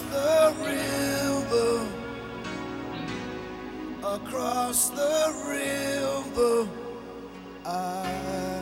across the river, across the river. I